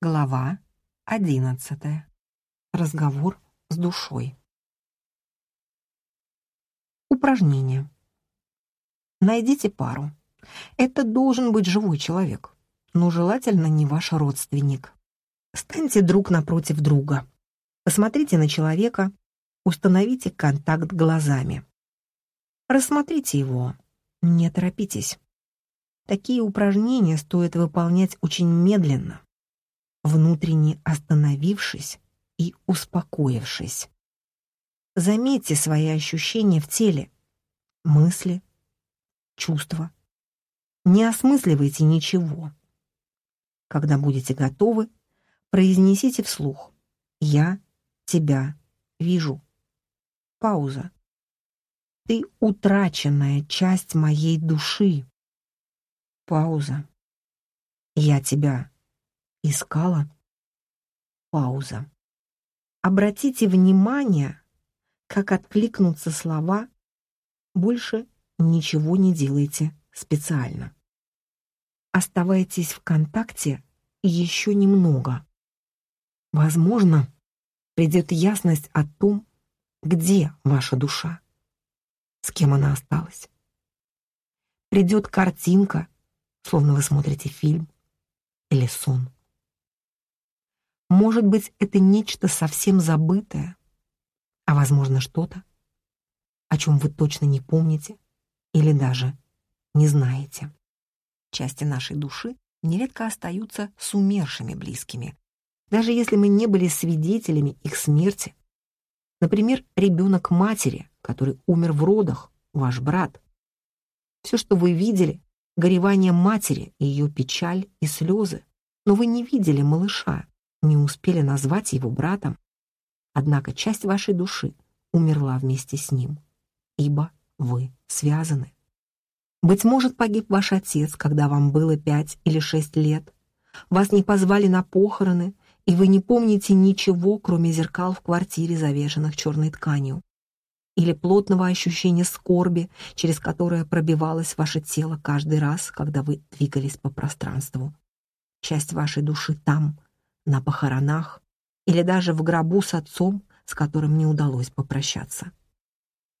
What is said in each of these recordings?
Глава одиннадцатая. Разговор с душой. Упражнение. Найдите пару. Это должен быть живой человек, но желательно не ваш родственник. Станьте друг напротив друга. Посмотрите на человека, установите контакт глазами. Рассмотрите его, не торопитесь. Такие упражнения стоит выполнять очень медленно, внутренне остановившись и успокоившись. Заметьте свои ощущения в теле, мысли, чувства. Не осмысливайте ничего. Когда будете готовы, произнесите вслух «Я тебя вижу». Пауза. Ты утраченная часть моей души. Пауза. Я тебя искала. Пауза. Обратите внимание, как откликнутся слова «больше ничего не делайте специально». Оставайтесь в контакте еще немного. Возможно, придет ясность о том, где ваша душа, с кем она осталась. Придет картинка, словно вы смотрите фильм или сон. Может быть, это нечто совсем забытое, а, возможно, что-то, о чем вы точно не помните или даже не знаете. Части нашей души нередко остаются с умершими близкими, даже если мы не были свидетелями их смерти. Например, ребенок матери, который умер в родах, ваш брат. Все, что вы видели, горевание матери, ее печаль и слезы, но вы не видели малыша, не успели назвать его братом. Однако часть вашей души умерла вместе с ним, ибо вы связаны. Быть может, погиб ваш отец, когда вам было пять или шесть лет. Вас не позвали на похороны, и вы не помните ничего, кроме зеркал в квартире, завешенных черной тканью. Или плотного ощущения скорби, через которое пробивалось ваше тело каждый раз, когда вы двигались по пространству. Часть вашей души там, на похоронах или даже в гробу с отцом, с которым не удалось попрощаться.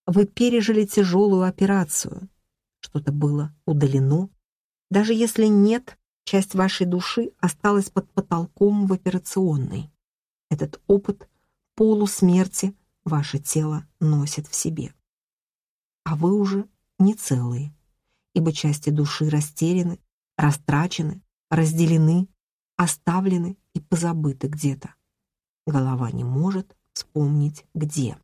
Вы пережили тяжелую операцию, что-то было удалено. Даже если нет, часть вашей души осталась под потолком в операционной. Этот опыт полусмерти ваше тело носит в себе. А вы уже не целые, ибо части души растеряны, растрачены, разделены, оставлены и позабыты где-то. Голова не может вспомнить где.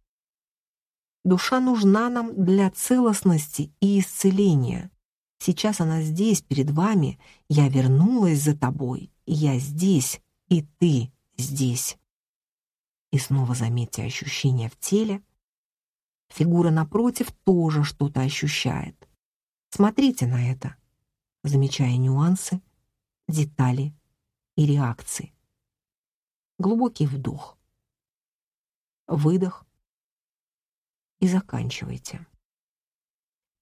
Душа нужна нам для целостности и исцеления. Сейчас она здесь, перед вами. Я вернулась за тобой. Я здесь, и ты здесь. И снова заметьте ощущение в теле. Фигура напротив тоже что-то ощущает. Смотрите на это, замечая нюансы, детали и реакции. Глубокий вдох. Выдох. И заканчивайте.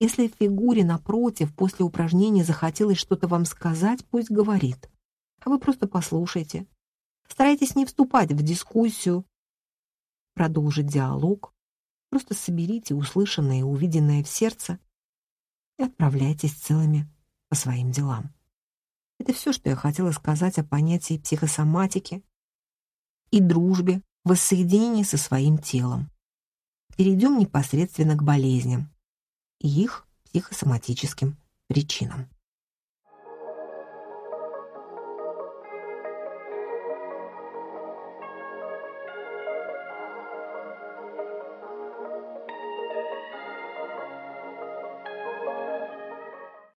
Если в фигуре напротив после упражнения захотелось что-то вам сказать, пусть говорит. А вы просто послушайте. Старайтесь не вступать в дискуссию, продолжить диалог. Просто соберите услышанное и увиденное в сердце и отправляйтесь целыми по своим делам. Это все, что я хотела сказать о понятии психосоматики и дружбе, воссоединении со своим телом. Перейдем непосредственно к болезням и их психосоматическим причинам.